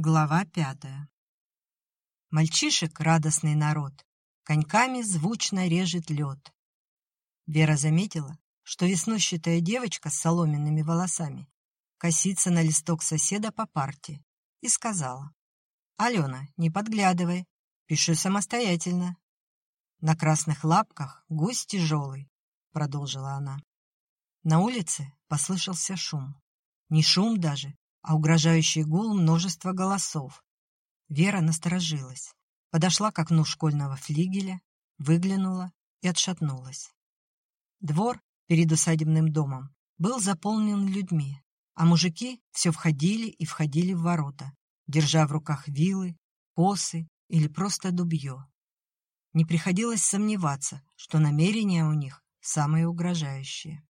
Глава пятая Мальчишек радостный народ, коньками звучно режет лед. Вера заметила, что веснущатая девочка с соломенными волосами косится на листок соседа по парте и сказала, «Алена, не подглядывай, пиши самостоятельно». «На красных лапках гусь тяжелый», — продолжила она. На улице послышался шум. Не шум даже, а угрожающий гул множества голосов. Вера насторожилась, подошла к окну школьного флигеля, выглянула и отшатнулась. Двор перед усадебным домом был заполнен людьми, а мужики все входили и входили в ворота, держа в руках вилы, косы или просто дубье. Не приходилось сомневаться, что намерения у них самые угрожающие.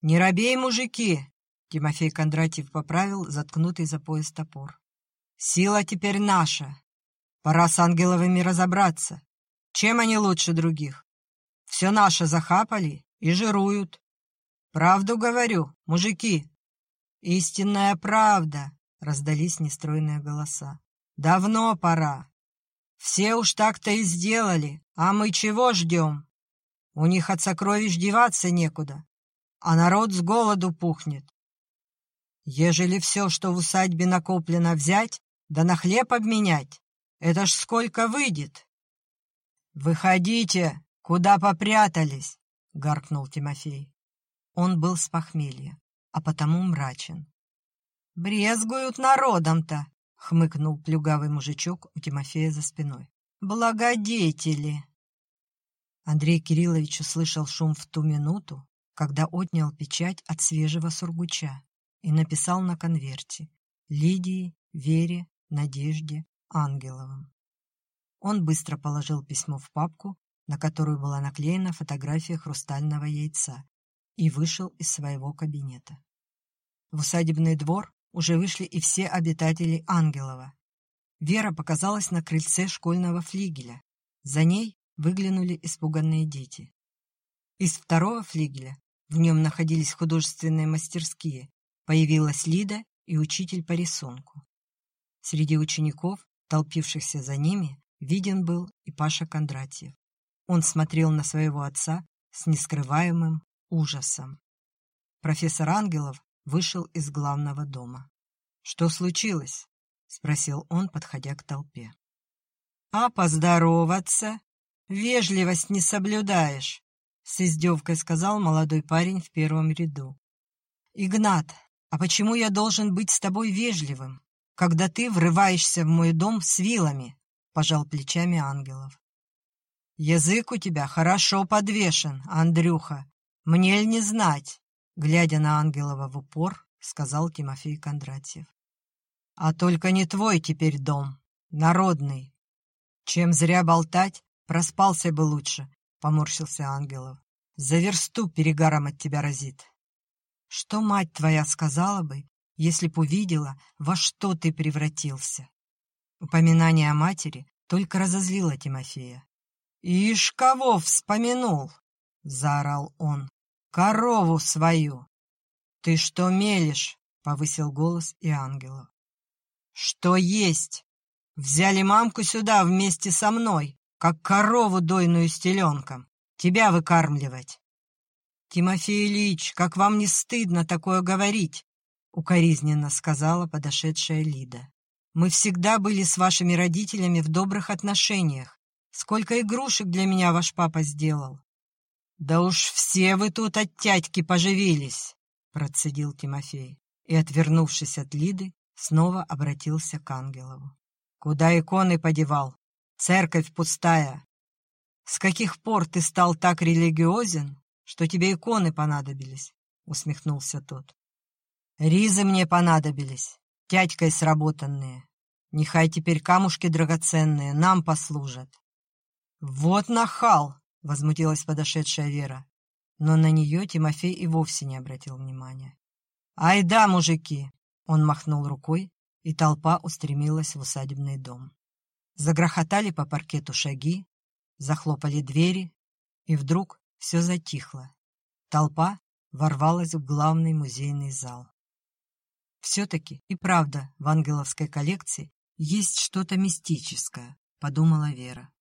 «Не робей, мужики!» Тимофей Кондратьев поправил заткнутый за пояс топор. «Сила теперь наша. Пора с ангеловыми разобраться. Чем они лучше других? Все наше захапали и жируют. Правду говорю, мужики». «Истинная правда», — раздались нестройные голоса. «Давно пора. Все уж так-то и сделали, а мы чего ждем? У них от сокровищ деваться некуда, а народ с голоду пухнет. Ежели все, что в усадьбе накоплено, взять, да на хлеб обменять, это ж сколько выйдет? «Выходите! Куда попрятались?» — гаркнул Тимофей. Он был с похмелья, а потому мрачен. «Брезгуют народом-то!» — хмыкнул плюгавый мужичок у Тимофея за спиной. «Благодетели!» Андрей Кириллович услышал шум в ту минуту, когда отнял печать от свежего сургуча и написал на конверте «Лидии, Вере, Надежде, Ангеловым». Он быстро положил письмо в папку, на которую была наклеена фотография хрустального яйца, и вышел из своего кабинета. В усадебный двор уже вышли и все обитатели Ангелова. Вера показалась на крыльце школьного флигеля. За ней выглянули испуганные дети. Из второго флигеля, в нем находились художественные мастерские, Появилась Лида и учитель по рисунку. Среди учеников, толпившихся за ними, виден был и Паша Кондратьев. Он смотрел на своего отца с нескрываемым ужасом. Профессор Ангелов вышел из главного дома. «Что случилось?» — спросил он, подходя к толпе. «А поздороваться? Вежливость не соблюдаешь», — с издевкой сказал молодой парень в первом ряду. «Игнат, а почему я должен быть с тобой вежливым, когда ты врываешься в мой дом с вилами?» — пожал плечами ангелов. «Язык у тебя хорошо подвешен, Андрюха. Мне ль не знать?» Глядя на Ангелова в упор, сказал Тимофей Кондратьев. «А только не твой теперь дом, народный. Чем зря болтать, проспался бы лучше», — поморщился Ангелов. «За версту перегаром от тебя разит». Что мать твоя сказала бы, если б увидела, во что ты превратился? Упоминание о матери только разозлило Тимофея. «Ишь, кого вспомянул?» — заорал он. «Корову свою!» «Ты что мелешь?» — повысил голос и ангелов. «Что есть? Взяли мамку сюда вместе со мной, как корову дойную с теленком, тебя выкармливать. «Тимофей Ильич, как вам не стыдно такое говорить?» — укоризненно сказала подошедшая Лида. «Мы всегда были с вашими родителями в добрых отношениях. Сколько игрушек для меня ваш папа сделал!» «Да уж все вы тут от тятьки поживились!» — процедил Тимофей. И, отвернувшись от Лиды, снова обратился к Ангелову. «Куда иконы подевал? Церковь пустая. С каких пор ты стал так религиозен, что тебе иконы понадобились», — усмехнулся тот. «Ризы мне понадобились, тятькой сработанные. Нехай теперь камушки драгоценные нам послужат». «Вот нахал!» — возмутилась подошедшая Вера. Но на нее Тимофей и вовсе не обратил внимания. «Ай да, мужики!» — он махнул рукой, и толпа устремилась в усадебный дом. Загрохотали по паркету шаги, захлопали двери, и вдруг все затихло. Толпа ворвалась в главный музейный зал. Все-таки и правда в ангеловской коллекции есть что-то мистическое, подумала Вера.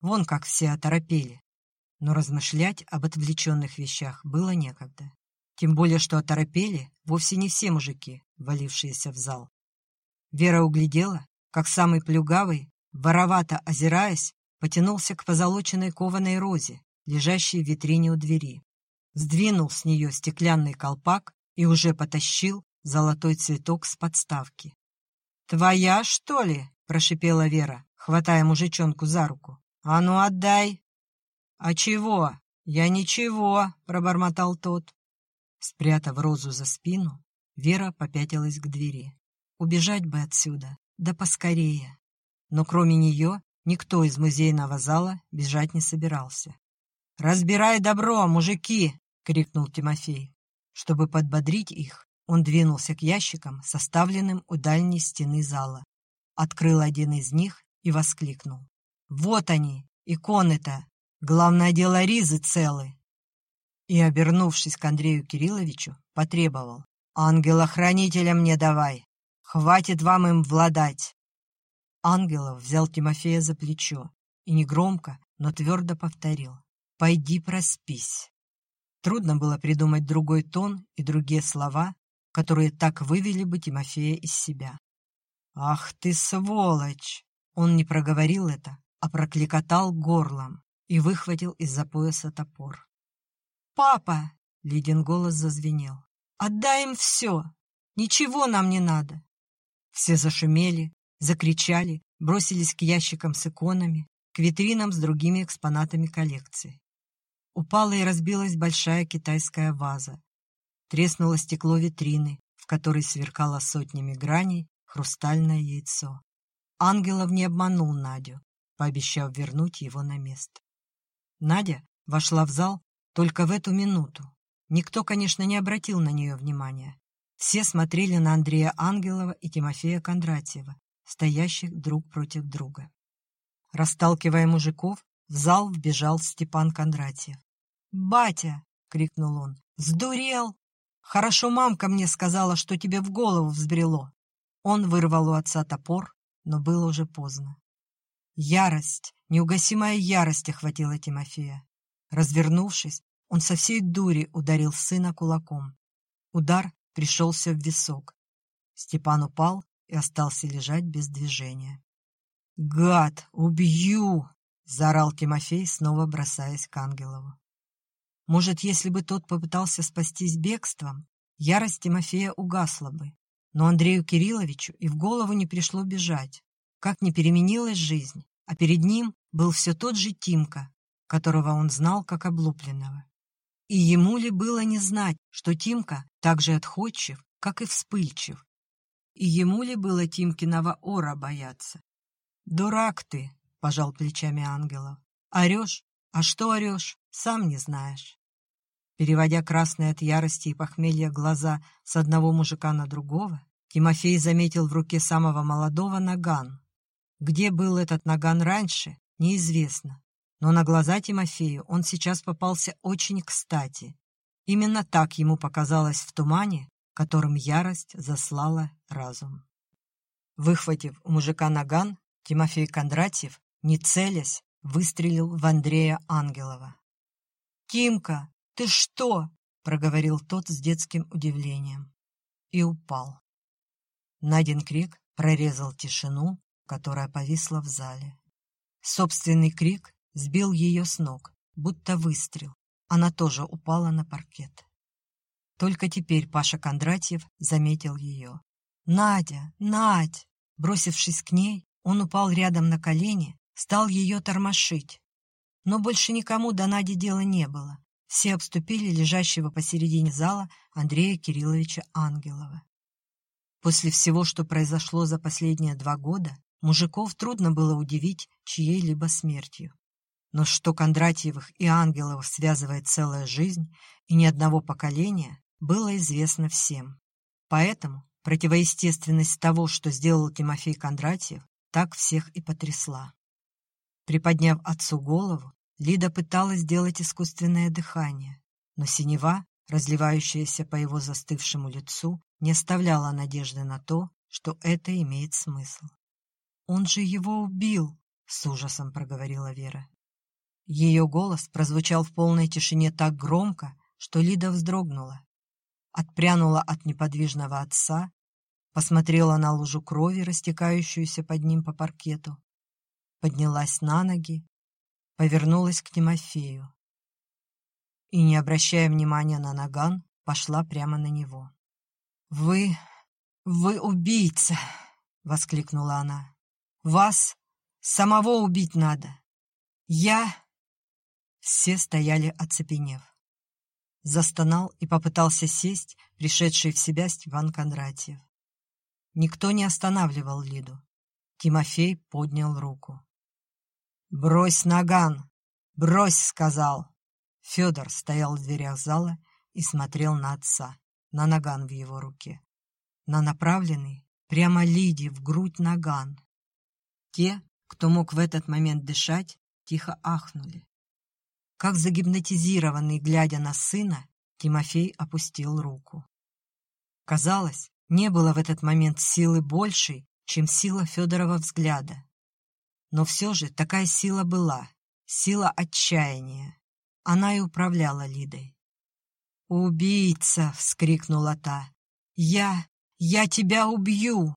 Вон как все оторопели. Но размышлять об отвлеченных вещах было некогда. Тем более, что оторопели вовсе не все мужики, валившиеся в зал. Вера углядела, как самый плюгавый, воровато озираясь, потянулся к позолоченной кованой розе, лежащей в витрине у двери. Сдвинул с нее стеклянный колпак и уже потащил золотой цветок с подставки. «Твоя, что ли?» – прошипела Вера, хватая мужичонку за руку. «А ну, отдай!» «А чего? Я ничего!» – пробормотал тот. Спрятав розу за спину, Вера попятилась к двери. Убежать бы отсюда, да поскорее. Но кроме нее никто из музейного зала бежать не собирался. «Разбирай добро, мужики!» — крикнул Тимофей. Чтобы подбодрить их, он двинулся к ящикам, составленным у дальней стены зала. Открыл один из них и воскликнул. «Вот они, иконы-то! Главное дело, ризы целы!» И, обернувшись к Андрею Кирилловичу, потребовал. «Ангела-хранителя мне давай! Хватит вам им владать!» Ангелов взял Тимофея за плечо и негромко, но твердо повторил. «Пойди проспись». Трудно было придумать другой тон и другие слова, которые так вывели бы Тимофея из себя. «Ах ты, сволочь!» Он не проговорил это, а прокликотал горлом и выхватил из-за пояса топор. «Папа!» — Лидин голос зазвенел. «Отдай им все! Ничего нам не надо!» Все зашумели, закричали, бросились к ящикам с иконами, к витринам с другими экспонатами коллекции. Упала и разбилась большая китайская ваза. Треснуло стекло витрины, в которой сверкало сотнями граней хрустальное яйцо. Ангелов не обманул Надю, пообещав вернуть его на место. Надя вошла в зал только в эту минуту. Никто, конечно, не обратил на нее внимания. Все смотрели на Андрея Ангелова и Тимофея Кондратьева, стоящих друг против друга. Расталкивая мужиков, в зал вбежал Степан Кондратьев. «Батя!» — крикнул он. «Сдурел! Хорошо мамка мне сказала, что тебе в голову взбрело!» Он вырвал у отца топор, но было уже поздно. Ярость, неугасимая ярость охватила Тимофея. Развернувшись, он со всей дури ударил сына кулаком. Удар пришелся в висок. Степан упал и остался лежать без движения. «Гад! Убью!» — заорал Тимофей, снова бросаясь к Ангелову. Может, если бы тот попытался спастись бегством, ярость Тимофея угасла бы. Но Андрею Кирилловичу и в голову не пришло бежать. Как не переменилась жизнь, а перед ним был все тот же Тимка, которого он знал как облупленного. И ему ли было не знать, что Тимка так же отходчив, как и вспыльчив? И ему ли было Тимкиного ора бояться? «Дурак ты!» — пожал плечами ангелов. «Орешь? А что орешь? Сам не знаешь». Переводя красные от ярости и похмелья глаза с одного мужика на другого, Тимофей заметил в руке самого молодого наган. Где был этот наган раньше, неизвестно. Но на глаза Тимофею он сейчас попался очень кстати. Именно так ему показалось в тумане, которым ярость заслала разум. Выхватив у мужика наган, Тимофей Кондратьев, не целясь, выстрелил в Андрея Ангелова. «Тимка, ты что?» — проговорил тот с детским удивлением. И упал. Надин крик прорезал тишину, которая повисла в зале. Собственный крик сбил ее с ног, будто выстрел. Она тоже упала на паркет. Только теперь Паша Кондратьев заметил ее. «Надя! Надь!» Бросившись к ней, он упал рядом на колени, стал ее тормошить. Но больше никому до Нади дела не было. Все обступили лежащего посередине зала Андрея Кирилловича Ангелова. После всего, что произошло за последние два года, мужиков трудно было удивить чьей-либо смертью. Но что Кондратьевых и Ангеловых связывает целая жизнь и ни одного поколения, было известно всем. Поэтому противоестественность того, что сделал Тимофей Кондратьев, так всех и потрясла. Приподняв отцу голову, Лида пыталась сделать искусственное дыхание, но синева, разливающаяся по его застывшему лицу, не оставляла надежды на то, что это имеет смысл. «Он же его убил!» — с ужасом проговорила Вера. Ее голос прозвучал в полной тишине так громко, что Лида вздрогнула. Отпрянула от неподвижного отца, посмотрела на лужу крови, растекающуюся под ним по паркету, поднялась на ноги, повернулась к Тимофею и, не обращая внимания на наган, пошла прямо на него. «Вы... вы убийца!» — воскликнула она. «Вас самого убить надо! Я...» Все стояли оцепенев. Застонал и попытался сесть пришедший в себя Степан Кондратьев. Никто не останавливал Лиду. Тимофей поднял руку. «Брось наган! Брось!» — сказал. Федор стоял в дверях зала и смотрел на отца, на наган в его руке, на направленный прямо Лиде в грудь наган. Те, кто мог в этот момент дышать, тихо ахнули. Как загипнотизированный, глядя на сына, Тимофей опустил руку. Казалось, не было в этот момент силы большей, чем сила Федорова взгляда. Но все же такая сила была, сила отчаяния. Она и управляла Лидой. «Убийца!» — вскрикнула та. «Я... я тебя убью!»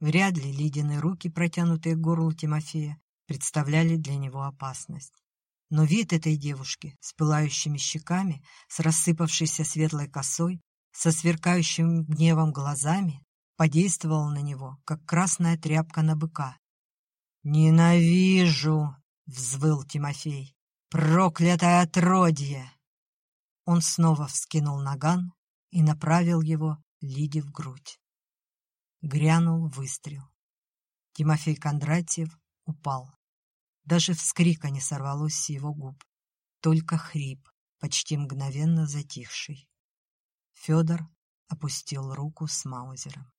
Вряд ли Лидины руки, протянутые к горлу Тимофея, представляли для него опасность. Но вид этой девушки с пылающими щеками, с рассыпавшейся светлой косой, со сверкающим гневом глазами подействовал на него, как красная тряпка на быка. «Ненавижу!» — взвыл Тимофей. «Проклятое отродье!» Он снова вскинул наган и направил его Лиде в грудь. Грянул выстрел. Тимофей Кондратьев упал. Даже вскрика не сорвалось с его губ, только хрип, почти мгновенно затихший. Федор опустил руку с маузером.